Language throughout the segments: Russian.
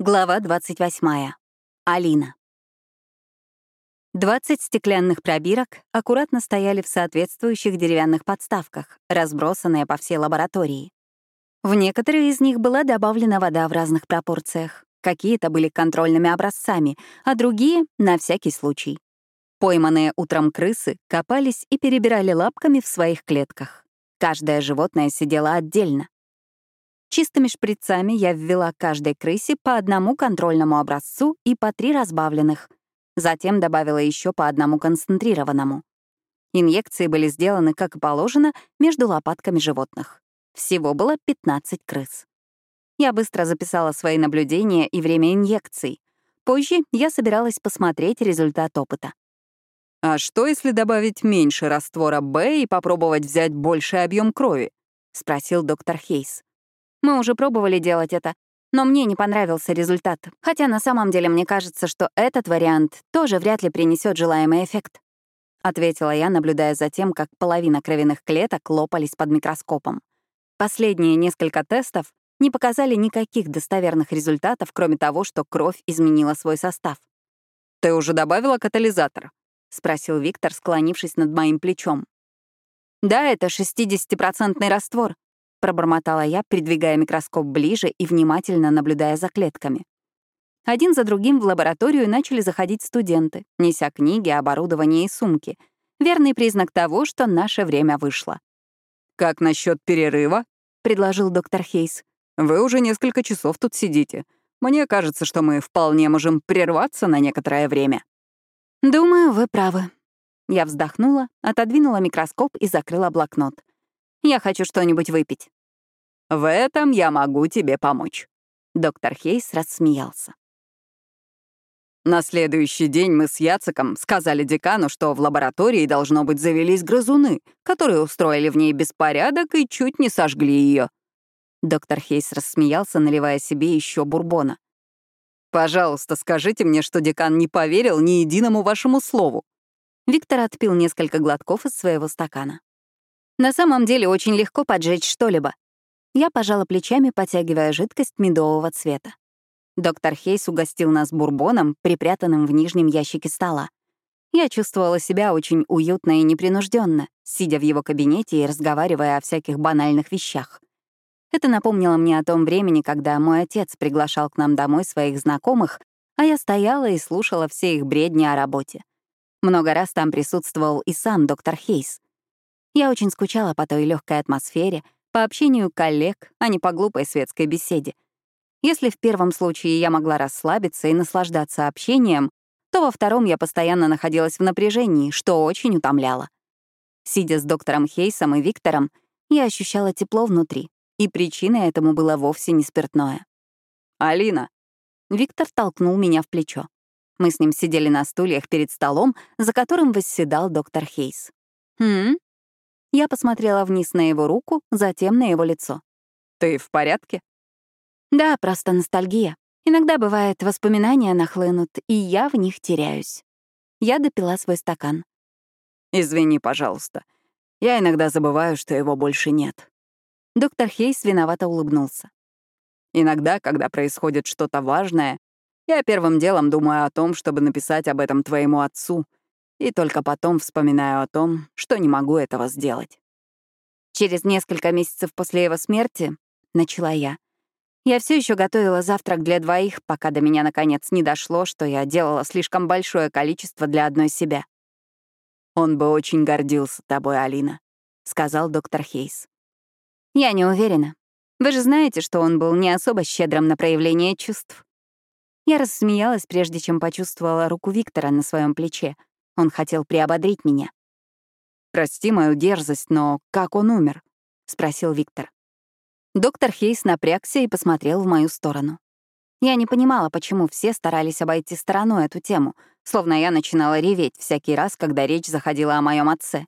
Глава 28. Алина. 20 стеклянных пробирок аккуратно стояли в соответствующих деревянных подставках, разбросанные по всей лаборатории. В некоторые из них была добавлена вода в разных пропорциях. Какие-то были контрольными образцами, а другие — на всякий случай. Пойманные утром крысы копались и перебирали лапками в своих клетках. Каждое животное сидело отдельно. Чистыми шприцами я ввела каждой крысе по одному контрольному образцу и по три разбавленных. Затем добавила еще по одному концентрированному. Инъекции были сделаны, как и положено, между лопатками животных. Всего было 15 крыс. Я быстро записала свои наблюдения и время инъекций. Позже я собиралась посмотреть результат опыта. «А что, если добавить меньше раствора Б и попробовать взять больший объем крови?» — спросил доктор Хейс. Мы уже пробовали делать это, но мне не понравился результат. Хотя на самом деле мне кажется, что этот вариант тоже вряд ли принесет желаемый эффект. Ответила я, наблюдая за тем, как половина кровяных клеток лопались под микроскопом. Последние несколько тестов не показали никаких достоверных результатов, кроме того, что кровь изменила свой состав. «Ты уже добавила катализатор?» — спросил Виктор, склонившись над моим плечом. «Да, это 60-процентный раствор. — пробормотала я, придвигая микроскоп ближе и внимательно наблюдая за клетками. Один за другим в лабораторию начали заходить студенты, неся книги, оборудование и сумки. Верный признак того, что наше время вышло. «Как насчет перерыва?» — предложил доктор Хейс. «Вы уже несколько часов тут сидите. Мне кажется, что мы вполне можем прерваться на некоторое время». «Думаю, вы правы». Я вздохнула, отодвинула микроскоп и закрыла блокнот. Я хочу что-нибудь выпить». «В этом я могу тебе помочь». Доктор Хейс рассмеялся. На следующий день мы с Яцеком сказали декану, что в лаборатории, должно быть, завелись грызуны, которые устроили в ней беспорядок и чуть не сожгли ее. Доктор Хейс рассмеялся, наливая себе еще бурбона. «Пожалуйста, скажите мне, что декан не поверил ни единому вашему слову». Виктор отпил несколько глотков из своего стакана. На самом деле очень легко поджечь что-либо. Я пожала плечами, потягивая жидкость медового цвета. Доктор Хейс угостил нас бурбоном, припрятанным в нижнем ящике стола. Я чувствовала себя очень уютно и непринужденно, сидя в его кабинете и разговаривая о всяких банальных вещах. Это напомнило мне о том времени, когда мой отец приглашал к нам домой своих знакомых, а я стояла и слушала все их бредни о работе. Много раз там присутствовал и сам доктор Хейс. Я очень скучала по той легкой атмосфере, по общению коллег, а не по глупой светской беседе. Если в первом случае я могла расслабиться и наслаждаться общением, то во втором я постоянно находилась в напряжении, что очень утомляло. Сидя с доктором Хейсом и Виктором, я ощущала тепло внутри, и причиной этому было вовсе не спиртное. «Алина!» Виктор толкнул меня в плечо. Мы с ним сидели на стульях перед столом, за которым восседал доктор Хейс. «Хм?» Я посмотрела вниз на его руку, затем на его лицо. «Ты в порядке?» «Да, просто ностальгия. Иногда, бывает, воспоминания нахлынут, и я в них теряюсь». Я допила свой стакан. «Извини, пожалуйста. Я иногда забываю, что его больше нет». Доктор Хейс виновато улыбнулся. «Иногда, когда происходит что-то важное, я первым делом думаю о том, чтобы написать об этом твоему отцу — и только потом вспоминаю о том, что не могу этого сделать. Через несколько месяцев после его смерти начала я. Я все еще готовила завтрак для двоих, пока до меня наконец не дошло, что я делала слишком большое количество для одной себя. «Он бы очень гордился тобой, Алина», — сказал доктор Хейс. «Я не уверена. Вы же знаете, что он был не особо щедрым на проявление чувств». Я рассмеялась, прежде чем почувствовала руку Виктора на своем плече — он хотел приободрить меня. «Прости мою дерзость, но как он умер?» — спросил Виктор. Доктор Хейс напрягся и посмотрел в мою сторону. Я не понимала, почему все старались обойти стороной эту тему, словно я начинала реветь всякий раз, когда речь заходила о моем отце.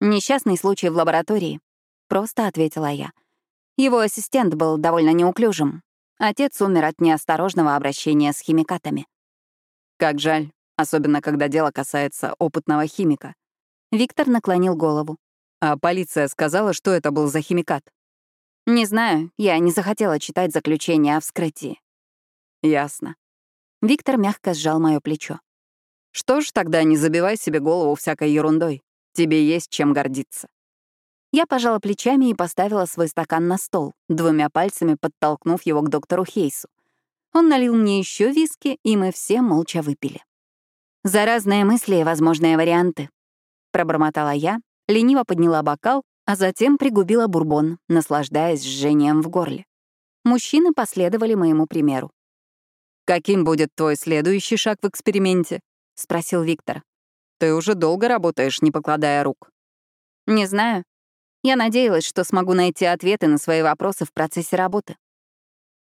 «Несчастный случай в лаборатории», — просто ответила я. Его ассистент был довольно неуклюжим. Отец умер от неосторожного обращения с химикатами. «Как жаль особенно когда дело касается опытного химика. Виктор наклонил голову. А полиция сказала, что это был за химикат? Не знаю, я не захотела читать заключение о вскрытии. Ясно. Виктор мягко сжал мое плечо. Что ж, тогда не забивай себе голову всякой ерундой. Тебе есть чем гордиться. Я пожала плечами и поставила свой стакан на стол, двумя пальцами подтолкнув его к доктору Хейсу. Он налил мне еще виски, и мы все молча выпили. «За разные мысли и возможные варианты», — пробормотала я, лениво подняла бокал, а затем пригубила бурбон, наслаждаясь жжением в горле. Мужчины последовали моему примеру. «Каким будет твой следующий шаг в эксперименте?» — спросил Виктор. «Ты уже долго работаешь, не покладая рук». «Не знаю. Я надеялась, что смогу найти ответы на свои вопросы в процессе работы».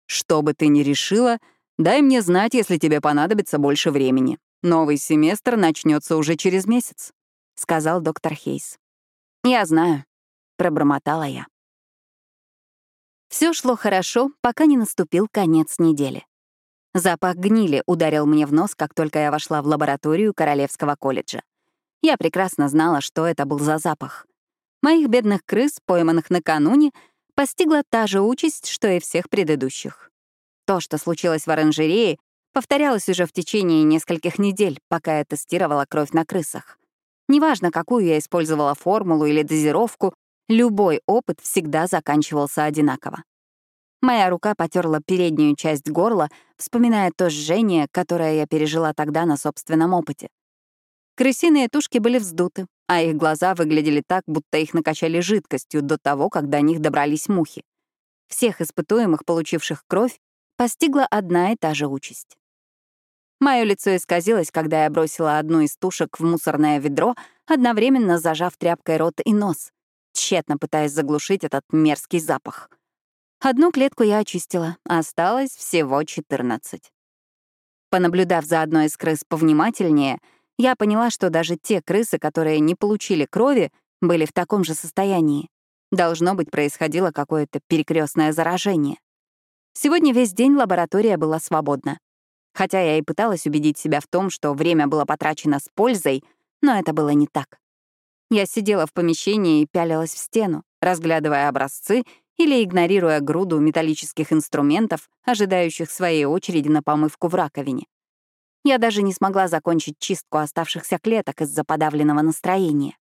«Что бы ты ни решила, дай мне знать, если тебе понадобится больше времени. Новый семестр начнется уже через месяц», — сказал доктор Хейс. «Я знаю», — пробормотала я. Все шло хорошо, пока не наступил конец недели. Запах гнили ударил мне в нос, как только я вошла в лабораторию Королевского колледжа. Я прекрасно знала, что это был за запах. Моих бедных крыс, пойманных накануне, постигла та же участь, что и всех предыдущих. То, что случилось в оранжерее, повторялось уже в течение нескольких недель, пока я тестировала кровь на крысах. Неважно, какую я использовала формулу или дозировку, любой опыт всегда заканчивался одинаково. Моя рука потерла переднюю часть горла, вспоминая то жжение, которое я пережила тогда на собственном опыте. Крысиные тушки были вздуты, а их глаза выглядели так, будто их накачали жидкостью до того, как до них добрались мухи. Всех испытуемых, получивших кровь, постигла одна и та же участь. Мое лицо исказилось, когда я бросила одну из тушек в мусорное ведро, одновременно зажав тряпкой рот и нос, тщетно пытаясь заглушить этот мерзкий запах. Одну клетку я очистила, осталось всего 14. Понаблюдав за одной из крыс повнимательнее, я поняла, что даже те крысы, которые не получили крови, были в таком же состоянии. Должно быть, происходило какое-то перекрестное заражение. Сегодня весь день лаборатория была свободна. Хотя я и пыталась убедить себя в том, что время было потрачено с пользой, но это было не так. Я сидела в помещении и пялилась в стену, разглядывая образцы или игнорируя груду металлических инструментов, ожидающих своей очереди на помывку в раковине. Я даже не смогла закончить чистку оставшихся клеток из-за подавленного настроения.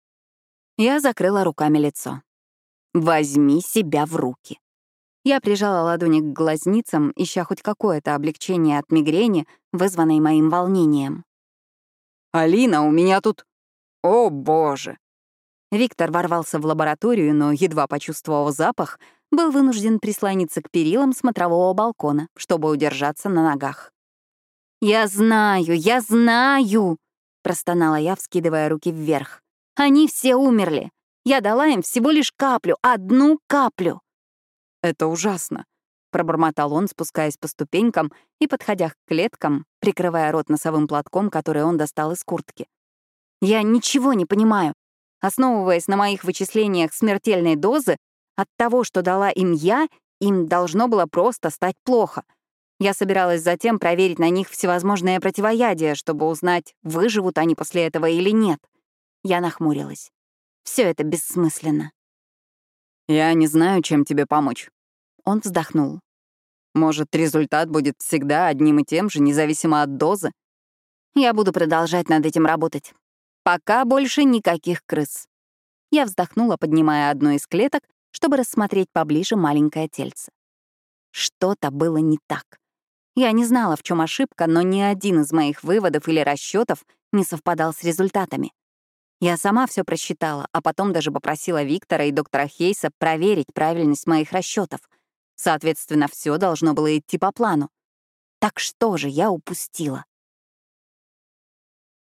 Я закрыла руками лицо. «Возьми себя в руки». Я прижала ладони к глазницам, ища хоть какое-то облегчение от мигрени, вызванной моим волнением. «Алина, у меня тут... О, боже!» Виктор ворвался в лабораторию, но, едва почувствовав запах, был вынужден прислониться к перилам смотрового балкона, чтобы удержаться на ногах. «Я знаю, я знаю!» — простонала я, вскидывая руки вверх. «Они все умерли. Я дала им всего лишь каплю, одну каплю». «Это ужасно», — пробормотал он, спускаясь по ступенькам и подходя к клеткам, прикрывая рот носовым платком, который он достал из куртки. «Я ничего не понимаю. Основываясь на моих вычислениях смертельной дозы, от того, что дала им я, им должно было просто стать плохо. Я собиралась затем проверить на них всевозможные противоядия, чтобы узнать, выживут они после этого или нет. Я нахмурилась. Все это бессмысленно. «Я не знаю, чем тебе помочь». Он вздохнул. «Может, результат будет всегда одним и тем же, независимо от дозы?» «Я буду продолжать над этим работать. Пока больше никаких крыс». Я вздохнула, поднимая одну из клеток чтобы рассмотреть поближе маленькое тельце. Что-то было не так. Я не знала, в чем ошибка, но ни один из моих выводов или расчетов не совпадал с результатами. Я сама все просчитала, а потом даже попросила Виктора и доктора Хейса проверить правильность моих расчетов. Соответственно, все должно было идти по плану. Так что же я упустила?